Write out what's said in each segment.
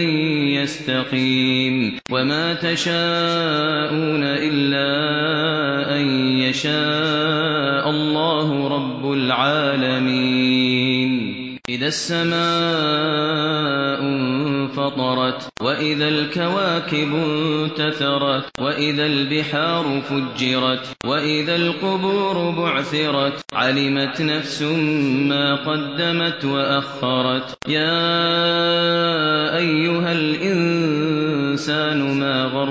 أن يستقيم وما تشاءون إلا أن يشاء الله رب العالمين. إذا السماء انفطرت وإذا الكواكب انتثرت وإذا البحار فجرت وإذا القبور بعثرت علمت نفس ما قدمت وأخرت. يا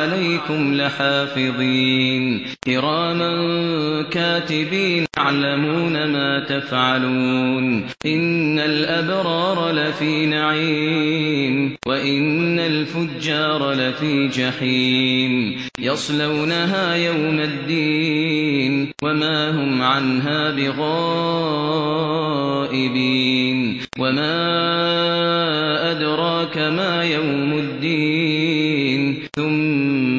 عليكم لحافظين. كراما كاتبين يعلمون ما تفعلون. إن الأبرار لفي نعيم. وإن الفجار لفي جحيم. يصلونها يوم الدين. وما هم عنها بغائبين. وما أدراك ما يوم الدين.